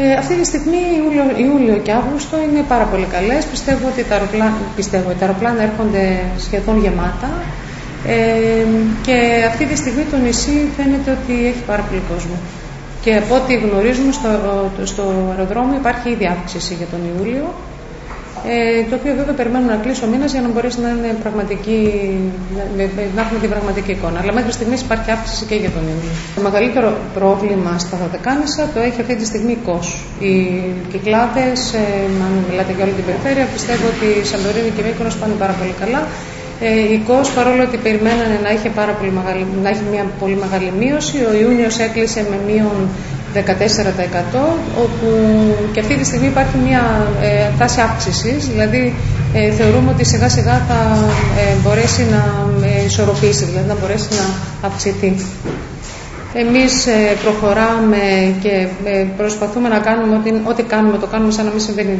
Ε, αυτή τη στιγμή, Ιούλιο, Ιούλιο και Αύγουστο είναι πάρα πολύ καλές. Πιστεύω ότι τα αεροπλάνα, πιστεύω, τα αεροπλάνα έρχονται σχεδόν γεμάτα. Ε, και αυτή τη στιγμή το νησί φαίνεται ότι έχει πάρα πολύ κόσμο. Και από ό,τι γνωρίζουμε στο, στο αεροδρόμιο υπάρχει ήδη αύξηση για τον Ιούλιο. Ε, το οποίο βέβαια περιμένουμε να κλείσει ο μήνας για να μπορέσει να, είναι πραγματική, να έχουμε την πραγματική εικόνα. Αλλά μέχρι στιγμής υπάρχει αύξηση και για τον Ιούλιο. Το μεγαλύτερο πρόβλημα στα Δωδεκάνησα το έχει αυτή τη στιγμή η ΚΟΣ. Οι κυκλάδες, ε, αν μιλάτε για όλη την περιφέρεια, πιστεύω ότι η Σαντορίνη και η Μύκονος πάνε πάρα πολύ καλά. Ε, η ΚΟΣ παρόλο ότι περιμένανε να έχει, πάρα πολύ μεγάλη, να έχει μια πολύ μεγάλη μείωση, ο Ιούνιος έκλεισε με μείον 14% όπου και αυτή τη στιγμή υπάρχει μια ε, τάση αύξησης, δηλαδή ε, θεωρούμε ότι σιγά σιγά θα ε, μπορέσει να ε, ισορροπήσει, δηλαδή να μπορέσει να αυξηθεί. Εμείς ε, προχωράμε και προσπαθούμε να κάνουμε ό,τι, ό,τι κάνουμε, το κάνουμε σαν να μην συμβαίνει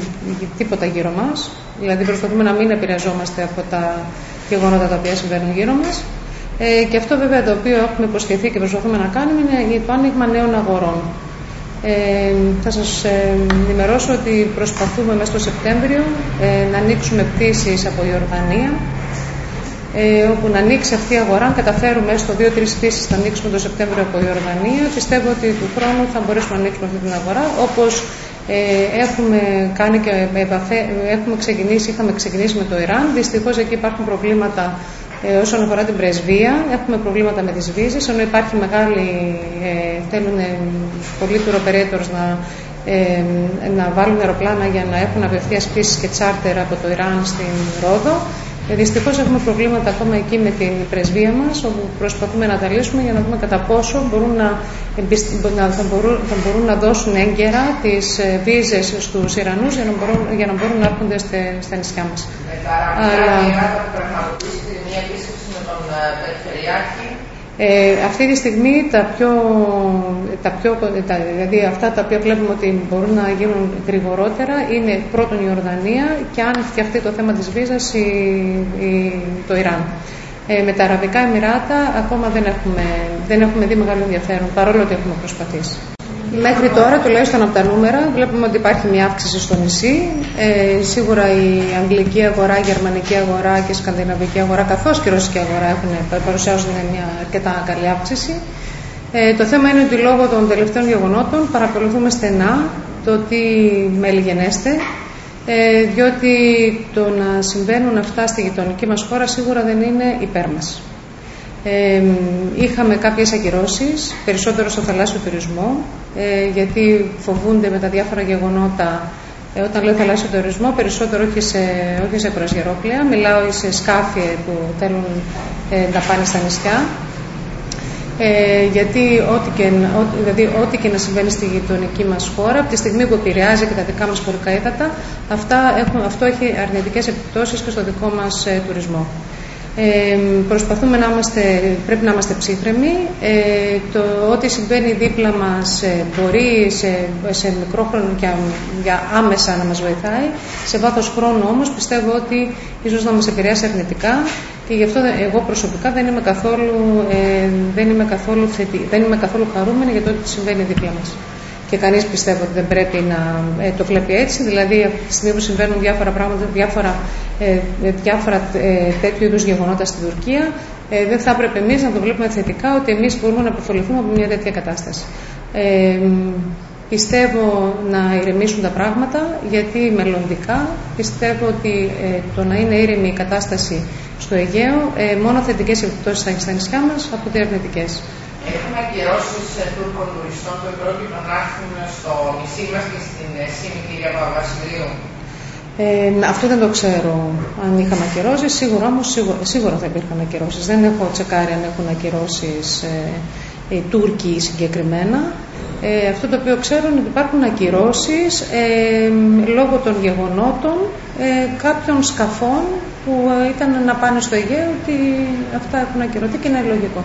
τίποτα γύρω μας, δηλαδή προσπαθούμε να μην επηρεαζόμαστε από τα γεγονότα τα οποία συμβαίνουν γύρω μας. Ε, και αυτό βέβαια το οποίο έχουμε υποσχεθεί και προσπαθούμε να κάνουμε είναι το άνοιγμα νέων αγορών. Ε, θα σας ε, ενημερώσω ότι προσπαθούμε μέσα στο Σεπτέμβριο ε, να ανοίξουμε πτήσεις από η Ορδανία ε, όπου να ανοίξει αυτή η αγορά, αν καταφέρουμε έστω δύο-τρεις πτήσεις να ανοίξουμε το Σεπτέμβριο από η Ορδανία, πιστεύω ότι του χρόνου θα μπορέσουμε να ανοίξουμε αυτή την αγορά, όπως ε, έχουμε κάνει και επαφέ, έχουμε ξεκινήσει, είχαμε ξεκινήσει με το Ιράν. Δυστυχώς εκεί υπάρχουν προβλήματα ε, όσον αφορά την πρεσβεία, έχουμε προβλήματα με τις βίζες, ενώ υπάρχει μεγάλη, ε, θέλουν πολλοί tour operators να, ε, να βάλουν αεροπλάνα για να έχουν απευθείας πτήσεις και τσάρτερ από το Ιράν στην Ρόδο. Ε, Δυστυχώς έχουμε προβλήματα ακόμα εκεί με την πρεσβεία μας, όπου προσπαθούμε να τα λύσουμε για να δούμε κατά πόσο μπορούν να, να, θα, μπορούν, θα μπορούν να δώσουν έγκαιρα τις ε, βίζες στους Ιρανούς για, να μπορούν, για να μπορούν να έρχονται στα νησιά μας. Αλλά... μια επίσκεψη με τον ε, Περιφερειάρχη ε, αυτή τη στιγμή τα πιο, τα πιο, τα, δηλαδή αυτά τα οποία βλέπουμε ότι μπορούν να γίνουν γρηγορότερα είναι πρώτον η Ορδανία και αν φτιαχτεί το θέμα της βίζας η, η, το Ιράν. Ε, με τα Αραβικά Εμμυράτα ακόμα δεν έχουμε, δεν έχουμε δει μεγάλο ενδιαφέρον παρόλο ότι έχουμε προσπαθήσει. Μέχρι τώρα, τουλάχιστον από τα νούμερα, βλέπουμε ότι υπάρχει μια αύξηση στο νησί. Ε, σίγουρα η αγγλική αγορά, η γερμανική αγορά και η σκανδιναβική αγορά, καθώς και η ρωσική αγορά, έχουν, παρουσιάζουν μια αρκετά καλή αύξηση. Ε, το θέμα είναι ότι λόγω των τελευταίων γεγονότων παρακολουθούμε στενά το τι μελιγενέστε, ε, διότι το να συμβαίνουν αυτά στη γειτονική μας χώρα σίγουρα δεν είναι υπέρ μας. Ε, είχαμε κάποιες ακυρώσεις, περισσότερο στο θαλάσσιο τουρισμό, ε, γιατί φοβούνται με τα διάφορα γεγονότα ε, όταν λέω θαλάσσιο τουρισμό, περισσότερο όχι σε, όχι σε κρουαζιερόπλαια, μιλάω σε σκάφη που θέλουν ε, να πάνε στα νησιά. Ε, γιατί ό,τι και, ό, δηλαδή, ό,τι και να συμβαίνει στη γειτονική μας χώρα, από τη στιγμή που επηρεάζει και τα δικά μας χωρικά ύδατα, αυτό έχει αρνητικές επιπτώσεις και στο δικό μας ε, τουρισμό. Ε, προσπαθούμε να είμαστε, πρέπει να είμαστε ψύχρεμοι. Ε, το ό,τι συμβαίνει δίπλα μας ε, μπορεί σε, σε μικρό χρόνο και για άμεσα να μας βοηθάει. Σε βάθος χρόνου όμως πιστεύω ότι ίσως να μας επηρεάσει αρνητικά και γι' αυτό εγώ προσωπικά δεν είμαι καθόλου, ε, δεν είμαι καθόλου, δεν είμαι καθόλου χαρούμενη για το ότι συμβαίνει δίπλα μας και κανείς πιστεύω ότι δεν πρέπει να ε, το βλέπει έτσι. Δηλαδή, αυτή τη στιγμή που συμβαίνουν διάφορα πράγματα, διάφορα, ε, ε διάφορα ε, τέτοιου είδους γεγονότα στην Τουρκία, ε, δεν θα έπρεπε εμείς να το βλέπουμε θετικά ότι εμείς μπορούμε να αποφοληθούμε από μια τέτοια κατάσταση. Ε, πιστεύω να ηρεμήσουν τα πράγματα, γιατί μελλοντικά πιστεύω ότι το να είναι ήρεμη η κατάσταση στο Αιγαίο, μόνο θετικές επιπτώσεις θα έχει στα νησιά μας από ότι αρνητικές. Έχουμε ακυρώσει Τούρκων τουριστών που επρόκειτο να έρθουν στο νησί μας και στην ε, Σύνη κυρία Παπαβασιλείου. Ε, αυτό δεν το ξέρω αν είχαμε ακυρώσεις. Σίγουρα όμως σίγουρα, σίγουρα θα υπήρχαν ακυρώσεις. Δεν έχω τσεκάρει αν έχουν ακυρώσεις ε, οι Τούρκοι συγκεκριμένα. Ε, αυτό το οποίο ξέρω είναι ότι υπάρχουν ακυρώσεις ε, λόγω των γεγονότων ε, κάποιων σκαφών που ήταν να πάνε στο Αιγαίο ότι αυτά έχουν ακυρωθεί και είναι λογικό.